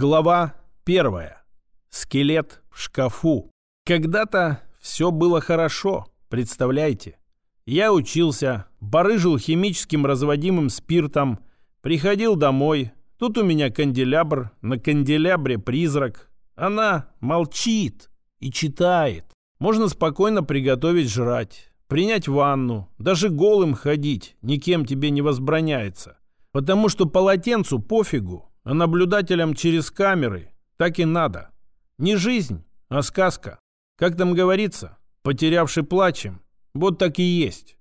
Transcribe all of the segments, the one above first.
Глава первая. Скелет в шкафу. Когда-то все было хорошо, представляете? Я учился, барыжил химическим разводимым спиртом, приходил домой. Тут у меня канделябр, на канделябре призрак. Она молчит и читает. Можно спокойно приготовить жрать, принять ванну, даже голым ходить никем тебе не возбраняется. Потому что полотенцу пофигу, а наблюдателям через камеры так и надо. Не жизнь, а сказка. Как там говорится, потерявший плачем. Вот так и есть.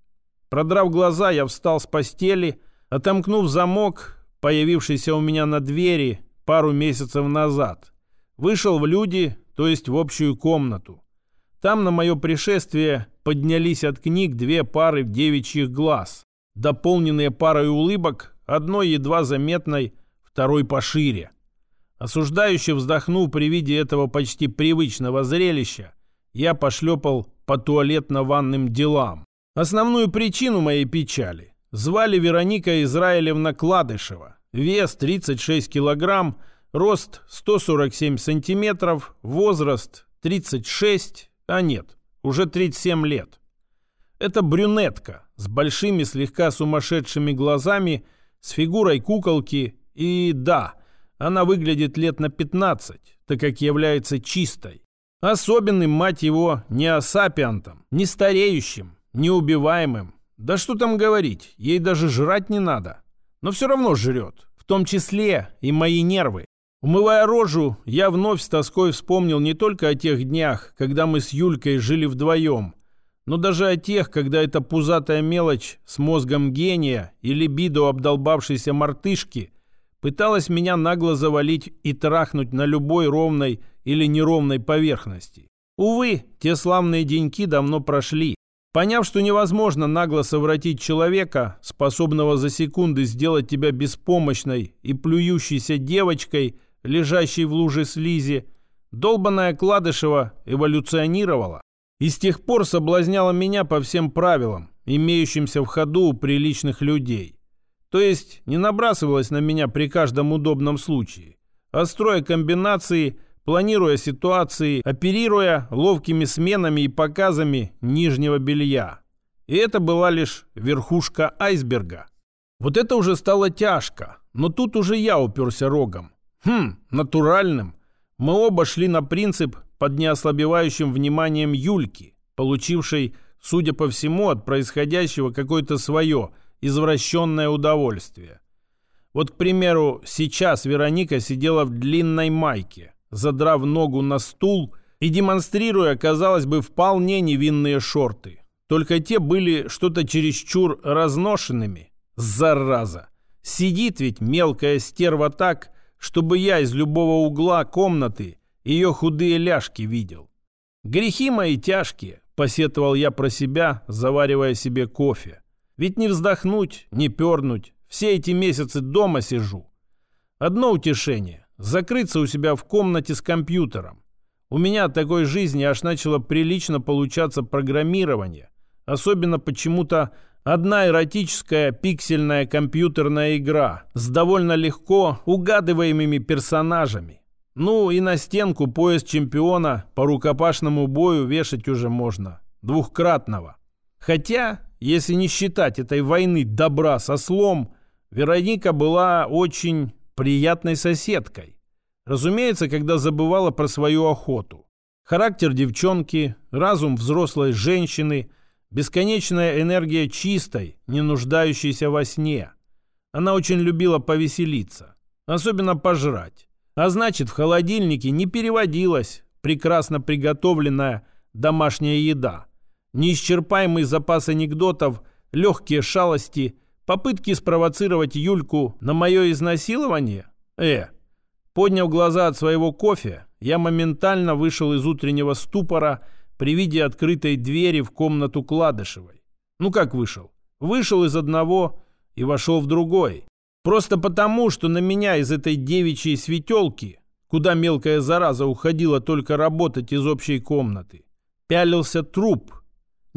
Продрав глаза, я встал с постели, отомкнув замок, появившийся у меня на двери пару месяцев назад. Вышел в люди, то есть в общую комнату. Там на мое пришествие поднялись от книг две пары девичьих глаз, дополненные парой улыбок, одной едва заметной, второй пошире. Осуждающе вздохнув при виде этого почти привычного зрелища, я пошлепал по туалетно-ванным делам. Основную причину моей печали звали Вероника Израилевна Кладышева. Вес 36 килограмм, рост 147 сантиметров, возраст 36, а нет, уже 37 лет. Это брюнетка с большими слегка сумасшедшими глазами, с фигурой куколки и да, она выглядит лет на 15, так как является чистой. Особенным, мать его, не асапиантом, не стареющим, неубиваемым. Да что там говорить, ей даже жрать не надо. Но все равно жрет, в том числе и мои нервы. Умывая рожу, я вновь с тоской вспомнил не только о тех днях, когда мы с Юлькой жили вдвоем, но даже о тех, когда эта пузатая мелочь с мозгом гения и либидо обдолбавшейся мартышки пыталась меня нагло завалить и трахнуть на любой ровной или неровной поверхности. Увы, те славные деньки давно прошли. Поняв, что невозможно нагло совратить человека, способного за секунды сделать тебя беспомощной и плюющейся девочкой, лежащей в луже слизи, долбаная Кладышева эволюционировала и с тех пор соблазняла меня по всем правилам, имеющимся в ходу у приличных людей. То есть не набрасывалась на меня при каждом удобном случае, а строя комбинации, планируя ситуации, оперируя ловкими сменами и показами нижнего белья. И это была лишь верхушка айсберга. Вот это уже стало тяжко, но тут уже я уперся рогом. Хм, натуральным. Мы оба шли на принцип под неослабевающим вниманием Юльки, получившей, судя по всему, от происходящего какое-то свое – извращенное удовольствие. Вот, к примеру, сейчас Вероника сидела в длинной майке, задрав ногу на стул и демонстрируя, казалось бы, вполне невинные шорты. Только те были что-то чересчур разношенными. Зараза! Сидит ведь мелкая стерва так, чтобы я из любого угла комнаты ее худые ляжки видел. Грехи мои тяжкие, посетовал я про себя, заваривая себе кофе. Ведь не вздохнуть, не пернуть. Все эти месяцы дома сижу. Одно утешение – закрыться у себя в комнате с компьютером. У меня от такой жизни аж начало прилично получаться программирование. Особенно почему-то одна эротическая пиксельная компьютерная игра с довольно легко угадываемыми персонажами. Ну и на стенку пояс чемпиона по рукопашному бою вешать уже можно. Двухкратного. Хотя если не считать этой войны добра со слом, Вероника была очень приятной соседкой. Разумеется, когда забывала про свою охоту. Характер девчонки, разум взрослой женщины, бесконечная энергия чистой, не нуждающейся во сне. Она очень любила повеселиться, особенно пожрать. А значит, в холодильнике не переводилась прекрасно приготовленная домашняя еда – неисчерпаемый запас анекдотов, легкие шалости, попытки спровоцировать Юльку на мое изнасилование? Э, подняв глаза от своего кофе, я моментально вышел из утреннего ступора при виде открытой двери в комнату Кладышевой. Ну как вышел? Вышел из одного и вошел в другой. Просто потому, что на меня из этой девичьей светелки, куда мелкая зараза уходила только работать из общей комнаты, пялился труп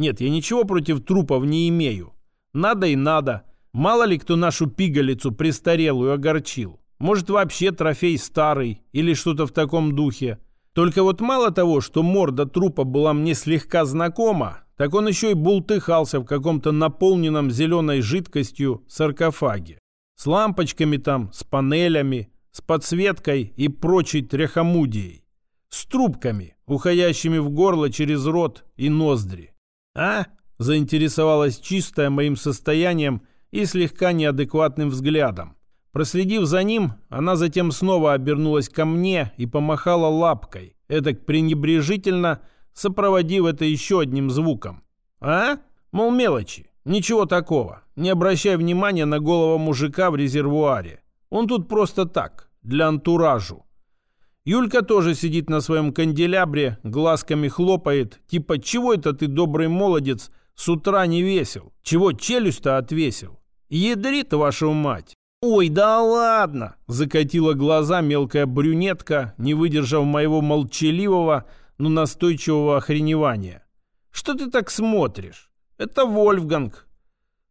нет, я ничего против трупов не имею. Надо и надо. Мало ли кто нашу пигалицу престарелую огорчил. Может, вообще трофей старый или что-то в таком духе. Только вот мало того, что морда трупа была мне слегка знакома, так он еще и бултыхался в каком-то наполненном зеленой жидкостью саркофаге. С лампочками там, с панелями, с подсветкой и прочей тряхомудией. С трубками, уходящими в горло через рот и ноздри. «А?» – заинтересовалась чистая моим состоянием и слегка неадекватным взглядом. Проследив за ним, она затем снова обернулась ко мне и помахала лапкой, эдак пренебрежительно – сопроводив это еще одним звуком. «А? Мол, мелочи. Ничего такого. Не обращай внимания на голого мужика в резервуаре. Он тут просто так, для антуражу». Юлька тоже сидит на своем канделябре, глазками хлопает, типа «Чего это ты, добрый молодец, с утра не весел? Чего челюсть-то отвесил? Ядрит вашу мать!» «Ой, да ладно!» – закатила глаза мелкая брюнетка, не выдержав моего молчаливого, но настойчивого охреневания. «Что ты так смотришь? Это Вольфганг!»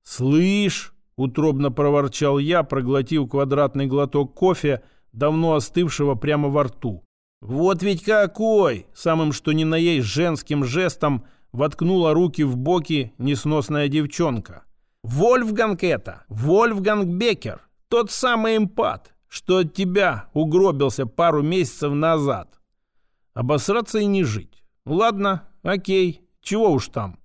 «Слышь!» — утробно проворчал я, проглотив квадратный глоток кофе, давно остывшего прямо во рту. «Вот ведь какой!» — самым что ни на есть женским жестом воткнула руки в боки несносная девчонка. «Вольфганг это! Вольфганг Бекер! Тот самый импат, что от тебя угробился пару месяцев назад!» Обосраться и не жить. Ладно, окей, чего уж там.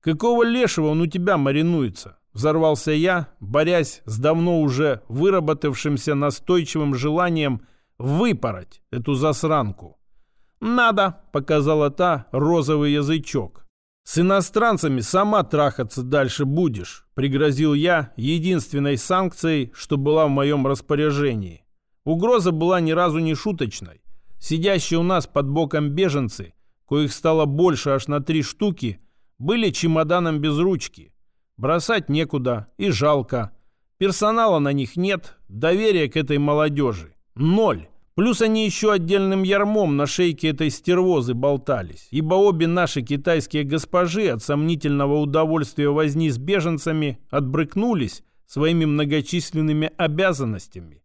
Какого лешего он у тебя маринуется? Взорвался я, борясь с давно уже выработавшимся настойчивым желанием выпороть эту засранку. «Надо», — показала та розовый язычок. «С иностранцами сама трахаться дальше будешь», — пригрозил я единственной санкцией, что была в моем распоряжении. Угроза была ни разу не шуточной. Сидящие у нас под боком беженцы, коих стало больше аж на три штуки, были чемоданом без ручки. Бросать некуда и жалко. Персонала на них нет, доверия к этой молодежи. Ноль. Плюс они еще отдельным ярмом на шейке этой стервозы болтались, ибо обе наши китайские госпожи от сомнительного удовольствия возни с беженцами отбрыкнулись своими многочисленными обязанностями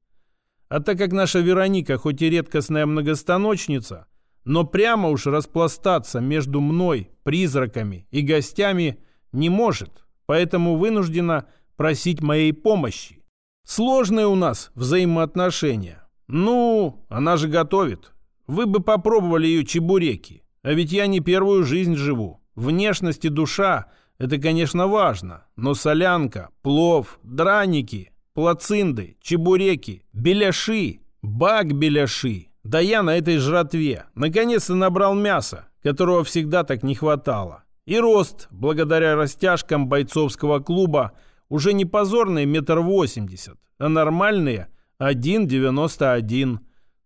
а так как наша Вероника хоть и редкостная многостаночница, но прямо уж распластаться между мной, призраками и гостями не может, поэтому вынуждена просить моей помощи. Сложные у нас взаимоотношения. Ну, она же готовит. Вы бы попробовали ее чебуреки. А ведь я не первую жизнь живу. Внешность и душа – это, конечно, важно. Но солянка, плов, драники плацинды, чебуреки, беляши, бак-беляши. Да я на этой жратве наконец-то набрал мяса, которого всегда так не хватало. И рост, благодаря растяжкам бойцовского клуба, уже не позорные метр восемьдесят, а нормальные 1,91.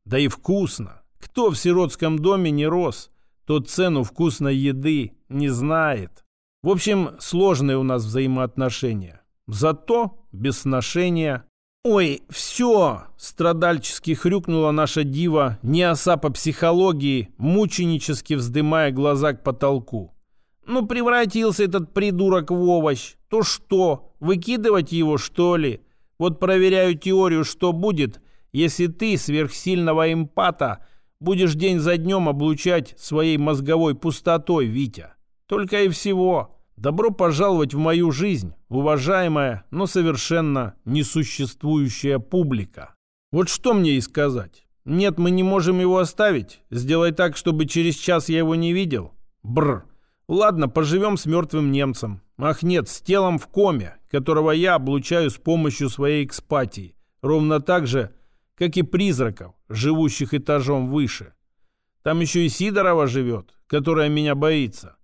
Да и вкусно. Кто в сиротском доме не рос, тот цену вкусной еды не знает. В общем, сложные у нас взаимоотношения. Зато без сношения... «Ой, все!» — страдальчески хрюкнула наша дива, не оса по психологии, мученически вздымая глаза к потолку. «Ну, превратился этот придурок в овощ. То что, выкидывать его, что ли? Вот проверяю теорию, что будет, если ты, сверхсильного эмпата, будешь день за днем облучать своей мозговой пустотой, Витя. Только и всего». Добро пожаловать в мою жизнь, уважаемая, но совершенно несуществующая публика. Вот что мне и сказать. Нет, мы не можем его оставить. Сделай так, чтобы через час я его не видел. Бр. Ладно, поживем с мертвым немцем. Ах нет, с телом в коме, которого я облучаю с помощью своей экспатии. Ровно так же, как и призраков, живущих этажом выше. Там еще и Сидорова живет, которая меня боится.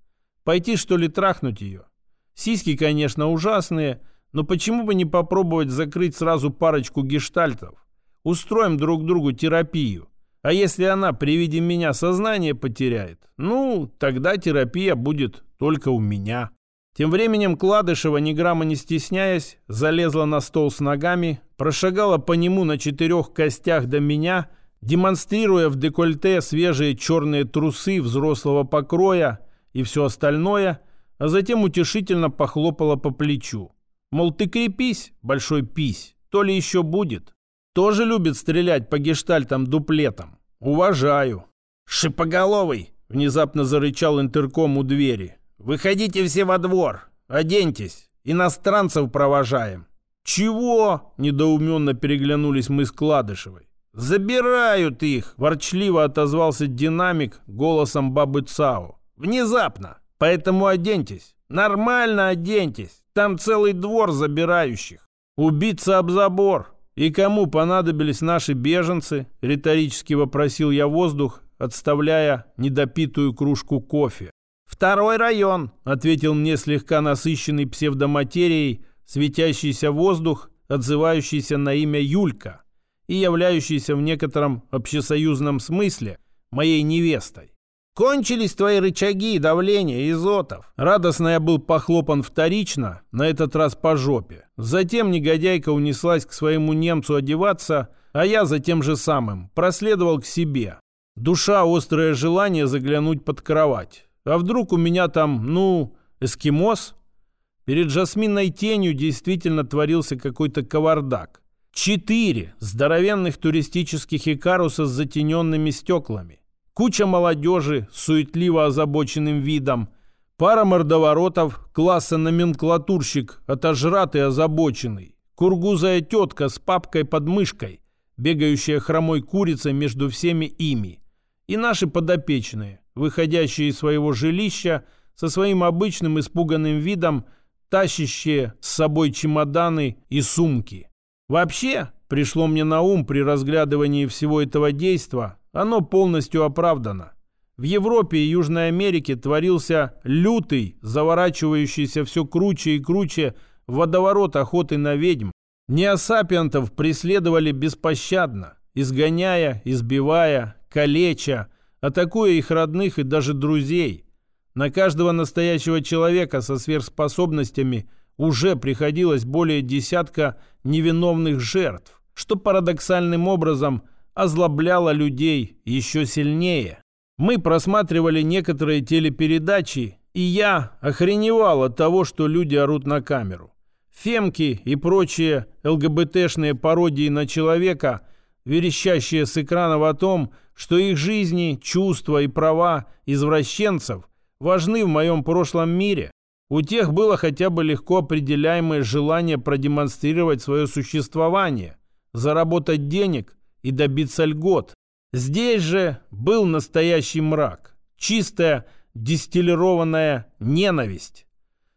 Пойти, что ли, трахнуть ее? Сиськи, конечно, ужасные, но почему бы не попробовать закрыть сразу парочку гештальтов? Устроим друг другу терапию. А если она при виде меня сознание потеряет, ну, тогда терапия будет только у меня. Тем временем Кладышева, ни грамма не стесняясь, залезла на стол с ногами, прошагала по нему на четырех костях до меня, демонстрируя в декольте свежие черные трусы взрослого покроя, и все остальное, а затем утешительно похлопала по плечу. Мол, ты крепись, большой пись, то ли еще будет. Тоже любит стрелять по гештальтам дуплетом. Уважаю. «Шипоголовый!» — внезапно зарычал интерком у двери. «Выходите все во двор! Оденьтесь! Иностранцев провожаем!» «Чего?» — недоуменно переглянулись мы с Кладышевой. «Забирают их!» — ворчливо отозвался динамик голосом бабы Цао. «Внезапно! Поэтому оденьтесь! Нормально оденьтесь! Там целый двор забирающих! Убиться об забор! И кому понадобились наши беженцы?» — риторически вопросил я воздух, отставляя недопитую кружку кофе. «Второй район», — ответил мне слегка насыщенный псевдоматерией светящийся воздух, отзывающийся на имя Юлька и являющийся в некотором общесоюзном смысле моей невестой. «Кончились твои рычаги и давление, Изотов!» Радостно я был похлопан вторично, на этот раз по жопе. Затем негодяйка унеслась к своему немцу одеваться, а я за тем же самым проследовал к себе. Душа острое желание заглянуть под кровать. А вдруг у меня там, ну, эскимос? Перед жасминной тенью действительно творился какой-то кавардак. Четыре здоровенных туристических икаруса с затененными стеклами. Куча молодежи с суетливо озабоченным видом. Пара мордоворотов класса номенклатурщик, отожратый озабоченный. Кургузая тетка с папкой под мышкой, бегающая хромой курицей между всеми ими и наши подопечные, выходящие из своего жилища со своим обычным испуганным видом, тащащие с собой чемоданы и сумки. Вообще, пришло мне на ум при разглядывании всего этого действа, оно полностью оправдано. В Европе и Южной Америке творился лютый, заворачивающийся все круче и круче водоворот охоты на ведьм. Неосапиантов преследовали беспощадно, изгоняя, избивая, калеча, атакуя их родных и даже друзей. На каждого настоящего человека со сверхспособностями уже приходилось более десятка невиновных жертв, что парадоксальным образом озлобляло людей еще сильнее. Мы просматривали некоторые телепередачи, и я охреневал от того, что люди орут на камеру. Фемки и прочие ЛГБТшные пародии на человека, верещащие с экранов о том, что их жизни, чувства и права извращенцев важны в моем прошлом мире. У тех было хотя бы легко определяемое желание продемонстрировать свое существование, заработать денег и добиться льгот. Здесь же был настоящий мрак, чистая дистиллированная ненависть.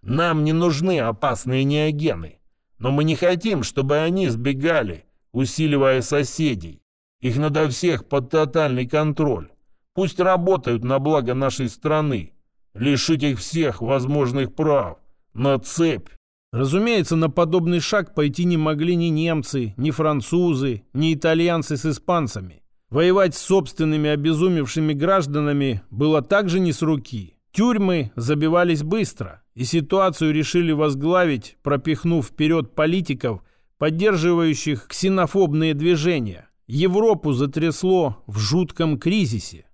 Нам не нужны опасные неогены, но мы не хотим, чтобы они сбегали, усиливая соседей. Их надо всех под тотальный контроль. Пусть работают на благо нашей страны. Лишить их всех возможных прав. На цепь. Разумеется, на подобный шаг пойти не могли ни немцы, ни французы, ни итальянцы с испанцами. Воевать с собственными обезумевшими гражданами было также не с руки. Тюрьмы забивались быстро, и ситуацию решили возглавить, пропихнув вперед политиков, поддерживающих ксенофобные движения. Европу затрясло в жутком кризисе.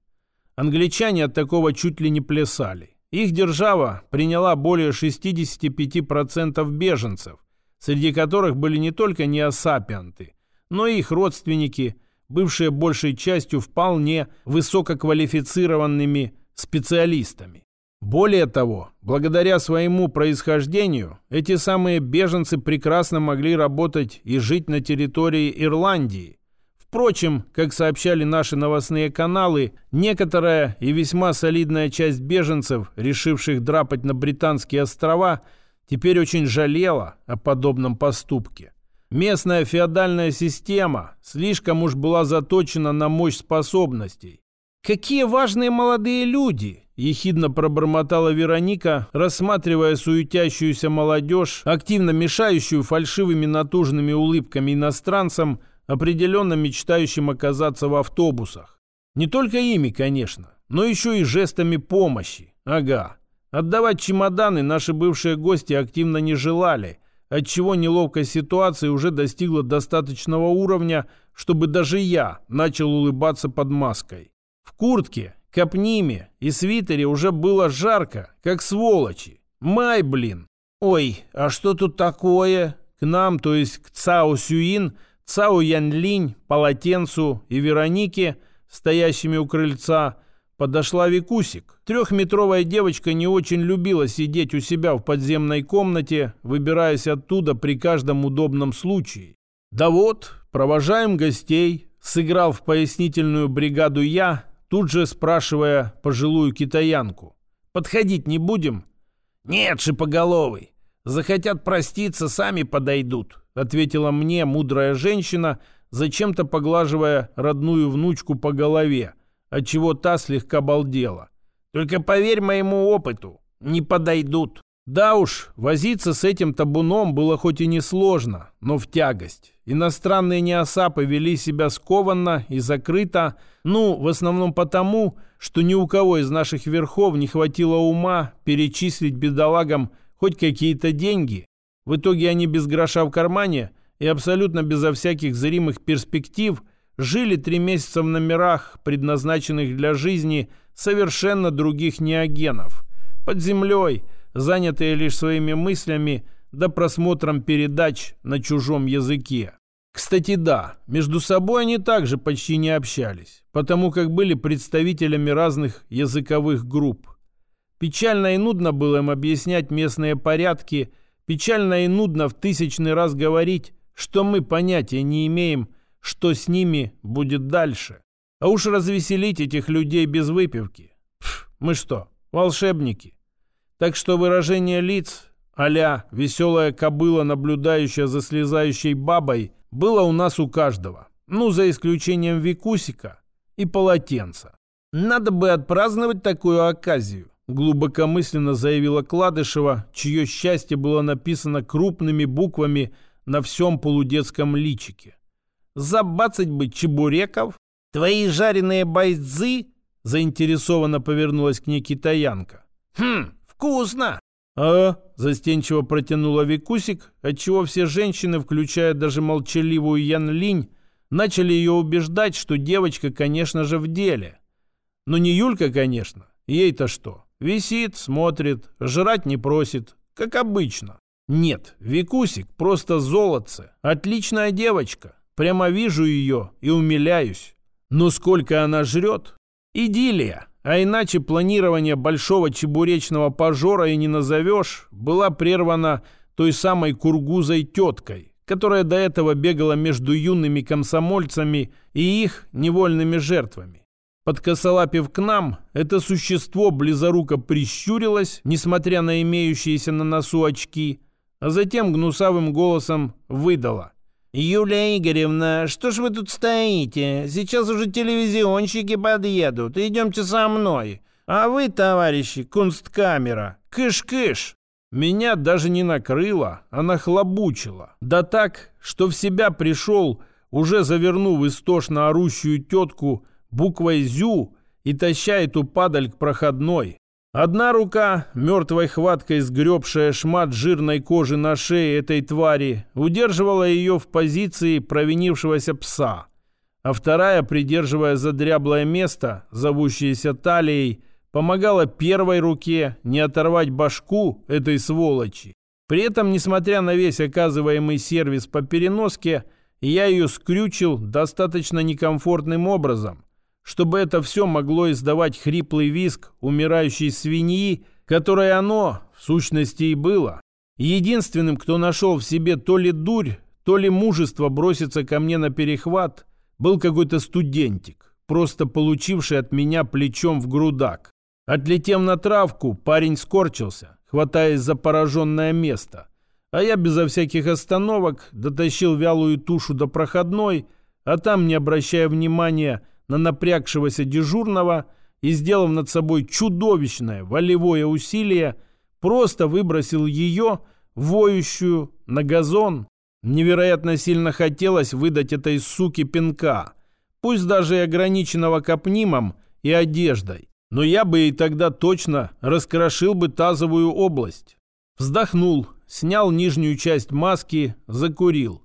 Англичане от такого чуть ли не плясали. Их держава приняла более 65% беженцев, среди которых были не только неосапианты, но и их родственники, бывшие большей частью вполне высококвалифицированными специалистами. Более того, благодаря своему происхождению, эти самые беженцы прекрасно могли работать и жить на территории Ирландии, Впрочем, как сообщали наши новостные каналы, некоторая и весьма солидная часть беженцев, решивших драпать на британские острова, теперь очень жалела о подобном поступке. Местная феодальная система слишком уж была заточена на мощь способностей. «Какие важные молодые люди!» – ехидно пробормотала Вероника, рассматривая суетящуюся молодежь, активно мешающую фальшивыми натужными улыбками иностранцам определенно мечтающим оказаться в автобусах. Не только ими, конечно, но еще и жестами помощи. Ага. Отдавать чемоданы наши бывшие гости активно не желали, отчего неловкость ситуации уже достигла достаточного уровня, чтобы даже я начал улыбаться под маской. В куртке, капниме и свитере уже было жарко, как сволочи. Май, блин. Ой, а что тут такое? К нам, то есть к Цао Сюин, Цао Янлинь, Полотенцу и Веронике, стоящими у крыльца, подошла Викусик. Трехметровая девочка не очень любила сидеть у себя в подземной комнате, выбираясь оттуда при каждом удобном случае. Да вот, провожаем гостей, сыграл в пояснительную бригаду я, тут же спрашивая пожилую китаянку. «Подходить не будем?» «Нет, шипоголовый. Захотят проститься, сами подойдут», ответила мне мудрая женщина, зачем-то поглаживая родную внучку по голове, отчего та слегка балдела. «Только поверь моему опыту, не подойдут». Да уж, возиться с этим табуном было хоть и несложно, но в тягость. Иностранные неосапы вели себя скованно и закрыто, ну, в основном потому, что ни у кого из наших верхов не хватило ума перечислить бедолагам хоть какие-то деньги. В итоге они без гроша в кармане и абсолютно безо всяких зримых перспектив жили три месяца в номерах, предназначенных для жизни совершенно других неогенов. Под землей – занятые лишь своими мыслями да просмотром передач на чужом языке. Кстати, да, между собой они также почти не общались, потому как были представителями разных языковых групп. Печально и нудно было им объяснять местные порядки, печально и нудно в тысячный раз говорить, что мы понятия не имеем, что с ними будет дальше. А уж развеселить этих людей без выпивки. Пф, мы что, волшебники? Так что выражение лиц а «веселая кобыла, наблюдающая за слезающей бабой» было у нас у каждого. Ну, за исключением Викусика и полотенца. «Надо бы отпраздновать такую оказию», глубокомысленно заявила Кладышева, чье счастье было написано крупными буквами на всем полудетском личике. «Забацать бы чебуреков? Твои жареные бойзы?» заинтересованно повернулась к ней китаянка. «Хм, Вкусно!» «А?» – застенчиво протянула Викусик, отчего все женщины, включая даже молчаливую Ян Линь, начали ее убеждать, что девочка, конечно же, в деле. Но не Юлька, конечно. Ей-то что? Висит, смотрит, жрать не просит, как обычно. Нет, Викусик просто золотце. Отличная девочка. Прямо вижу ее и умиляюсь. Но сколько она жрет? Идиллия. А иначе планирование большого чебуречного пожора и не назовешь, была прервана той самой кургузой теткой, которая до этого бегала между юными комсомольцами и их невольными жертвами. Подкосолапив к нам, это существо близоруко прищурилось, несмотря на имеющиеся на носу очки, а затем гнусавым голосом выдало – «Юлия Игоревна, что ж вы тут стоите? Сейчас уже телевизионщики подъедут. Идемте со мной. А вы, товарищи, кунсткамера, кыш-кыш!» Меня даже не накрыло, а нахлобучило. Да так, что в себя пришел, уже завернув истошно орущую тетку буквой «зю» и таща эту падаль к проходной. Одна рука, мертвой хваткой сгребшая шмат жирной кожи на шее этой твари, удерживала ее в позиции провинившегося пса, а вторая, придерживая задряблое место, зовущееся талией, помогала первой руке не оторвать башку этой сволочи. При этом, несмотря на весь оказываемый сервис по переноске, я ее скрючил достаточно некомфортным образом – чтобы это все могло издавать хриплый визг умирающей свиньи, которое оно, в сущности, и было. Единственным, кто нашел в себе то ли дурь, то ли мужество броситься ко мне на перехват, был какой-то студентик, просто получивший от меня плечом в грудак. Отлетев на травку, парень скорчился, хватаясь за пораженное место. А я безо всяких остановок дотащил вялую тушу до проходной, а там, не обращая внимания на напрягшегося дежурного и, сделав над собой чудовищное волевое усилие, просто выбросил ее, воющую, на газон. Невероятно сильно хотелось выдать этой суке пинка, пусть даже и ограниченного капнимом и одеждой. Но я бы и тогда точно раскрошил бы тазовую область. Вздохнул, снял нижнюю часть маски, закурил.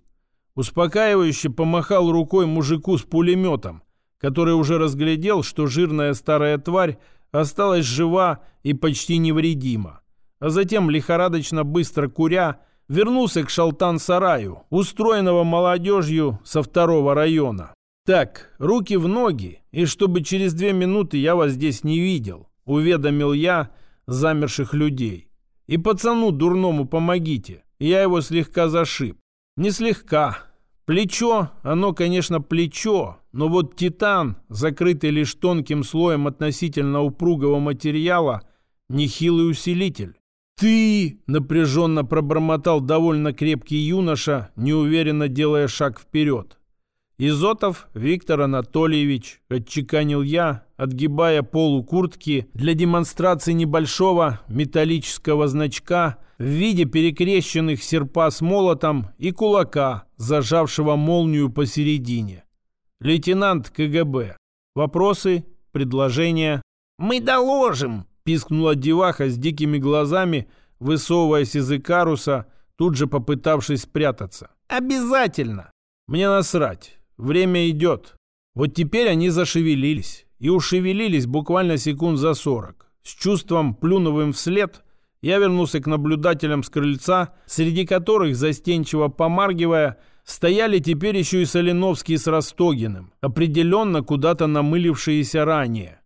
Успокаивающе помахал рукой мужику с пулеметом, который уже разглядел, что жирная старая тварь осталась жива и почти невредима. А затем, лихорадочно быстро куря, вернулся к Шалтан-сараю, устроенного молодежью со второго района. «Так, руки в ноги, и чтобы через две минуты я вас здесь не видел», уведомил я замерших людей. «И пацану дурному помогите, я его слегка зашиб». «Не слегка. Плечо, оно, конечно, плечо, но вот титан, закрытый лишь тонким слоем относительно упругого материала, нехилый усилитель. «Ты!» — напряженно пробормотал довольно крепкий юноша, неуверенно делая шаг вперед. «Изотов Виктор Анатольевич», — отчеканил я, отгибая полу куртки для демонстрации небольшого металлического значка в виде перекрещенных серпа с молотом и кулака, зажавшего молнию посередине. «Лейтенант КГБ. Вопросы? Предложения?» «Мы доложим!» Пискнула деваха с дикими глазами, высовываясь из Икаруса, тут же попытавшись спрятаться. «Обязательно!» «Мне насрать. Время идет». Вот теперь они зашевелились. И ушевелились буквально секунд за сорок. С чувством плюновым вслед я вернулся к наблюдателям с крыльца, среди которых, застенчиво помаргивая, стояли теперь еще и Соленовский с Ростогиным, определенно куда-то намылившиеся ранее.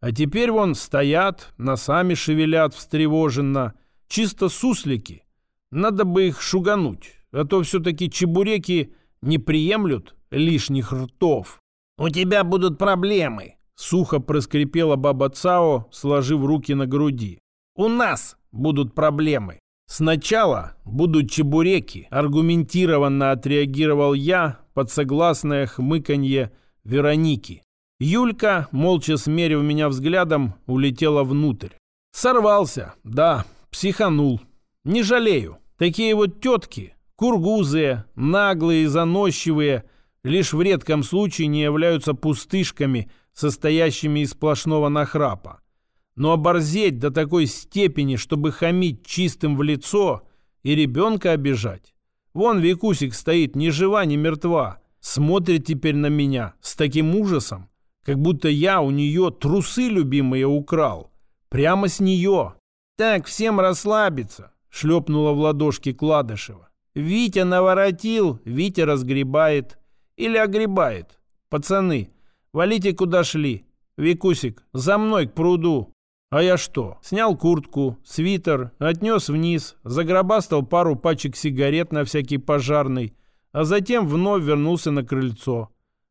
А теперь вон стоят, носами шевелят встревоженно. Чисто суслики. Надо бы их шугануть, а то все-таки чебуреки не приемлют лишних ртов. «У тебя будут проблемы», — сухо проскрипела баба Цао, сложив руки на груди. «У нас будут проблемы». «Сначала будут чебуреки», — аргументированно отреагировал я под согласное хмыканье Вероники. Юлька, молча смерив меня взглядом, улетела внутрь. Сорвался, да, психанул. Не жалею. Такие вот тетки, кургузые, наглые заносчивые, лишь в редком случае не являются пустышками, состоящими из сплошного нахрапа. Но оборзеть до такой степени, чтобы хамить чистым в лицо и ребенка обижать. Вон Викусик стоит ни жива, ни мертва, смотрит теперь на меня с таким ужасом, как будто я у нее трусы любимые украл. Прямо с нее. Так, всем расслабиться, шлепнула в ладошки Кладышева. Витя наворотил, Витя разгребает. Или огребает. Пацаны, валите куда шли. Викусик, за мной к пруду. А я что? Снял куртку, свитер, отнес вниз, загробастал пару пачек сигарет на всякий пожарный, а затем вновь вернулся на крыльцо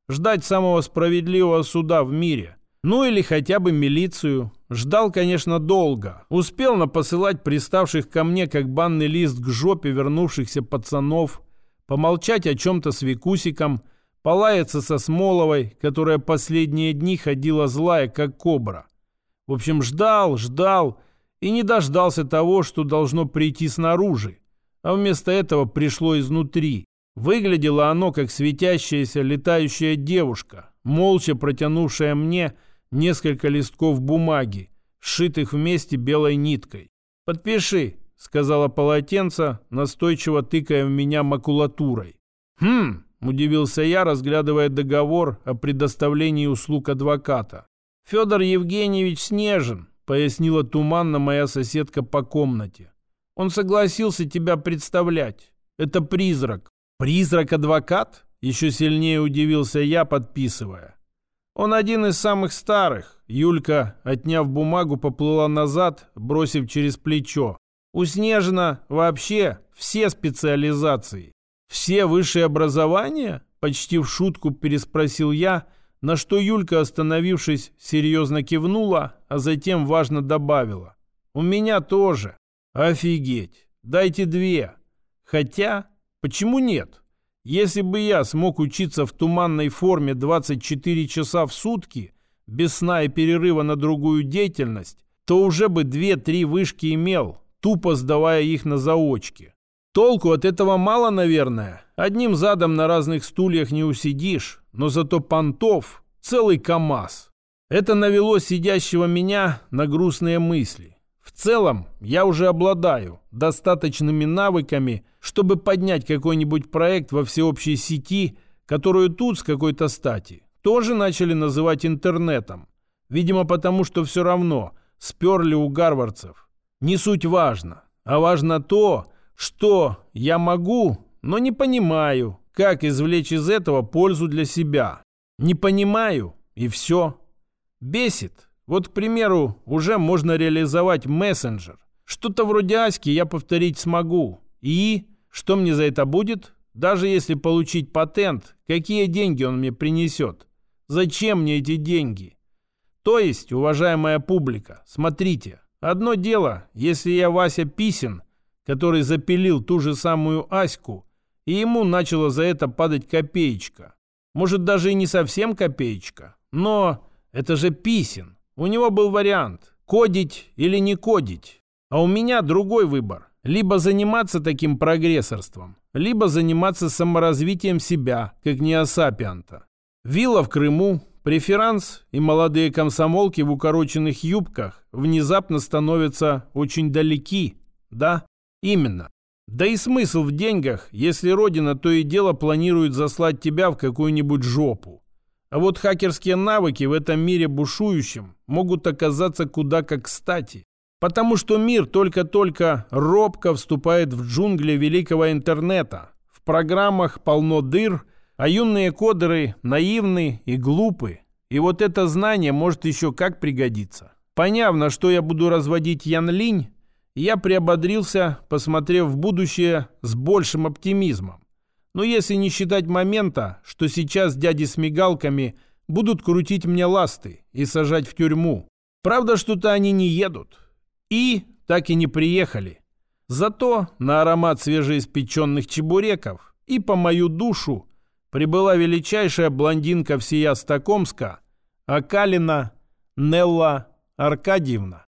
ждать самого справедливого суда в мире. Ну или хотя бы милицию. Ждал, конечно, долго. Успел напосылать приставших ко мне, как банный лист к жопе вернувшихся пацанов, помолчать о чем-то с Викусиком, полаяться со Смоловой, которая последние дни ходила злая, как кобра. В общем, ждал, ждал и не дождался того, что должно прийти снаружи. А вместо этого пришло изнутри. Выглядело оно, как светящаяся летающая девушка, молча протянувшая мне несколько листков бумаги, сшитых вместе белой ниткой. «Подпиши», — сказала полотенце, настойчиво тыкая в меня макулатурой. «Хм», — удивился я, разглядывая договор о предоставлении услуг адвоката. «Федор Евгеньевич Снежин», — пояснила туманно моя соседка по комнате. «Он согласился тебя представлять. Это призрак, «Призрак-адвокат?» — еще сильнее удивился я, подписывая. «Он один из самых старых». Юлька, отняв бумагу, поплыла назад, бросив через плечо. «У Снежина вообще все специализации». «Все высшие образования?» — почти в шутку переспросил я, на что Юлька, остановившись, серьезно кивнула, а затем важно добавила. «У меня тоже». «Офигеть! Дайте две!» Хотя Почему нет? Если бы я смог учиться в туманной форме 24 часа в сутки, без сна и перерыва на другую деятельность, то уже бы 2-3 вышки имел, тупо сдавая их на заочки. Толку от этого мало, наверное. Одним задом на разных стульях не усидишь, но зато понтов целый КАМАЗ. Это навело сидящего меня на грустные мысли. В целом, я уже обладаю достаточными навыками, чтобы поднять какой-нибудь проект во всеобщей сети, которую тут с какой-то стати тоже начали называть интернетом. Видимо, потому что все равно сперли у гарвардцев. Не суть важно, а важно то, что я могу, но не понимаю, как извлечь из этого пользу для себя. Не понимаю, и все. Бесит. Вот, к примеру, уже можно реализовать мессенджер. Что-то вроде Аськи я повторить смогу. И что мне за это будет? Даже если получить патент, какие деньги он мне принесет? Зачем мне эти деньги? То есть, уважаемая публика, смотрите, одно дело, если я Вася Писин, который запилил ту же самую Аську, и ему начала за это падать копеечка. Может, даже и не совсем копеечка, но это же Писин. У него был вариант – кодить или не кодить. А у меня другой выбор. Либо заниматься таким прогрессорством, либо заниматься саморазвитием себя, как неосапианта. Вилла в Крыму, преферанс и молодые комсомолки в укороченных юбках внезапно становятся очень далеки. Да, именно. Да и смысл в деньгах, если Родина то и дело планирует заслать тебя в какую-нибудь жопу. А вот хакерские навыки в этом мире бушующем могут оказаться куда как кстати. Потому что мир только-только робко вступает в джунгли великого интернета. В программах полно дыр, а юные кодеры наивны и глупы. И вот это знание может еще как пригодиться. Поняв, на что я буду разводить Ян Линь, я приободрился, посмотрев в будущее с большим оптимизмом. Но если не считать момента, что сейчас дяди с мигалками будут крутить мне ласты и сажать в тюрьму. Правда, что-то они не едут. И так и не приехали. Зато на аромат свежеиспеченных чебуреков и по мою душу прибыла величайшая блондинка всея Стокомска, Акалина Нелла Аркадьевна.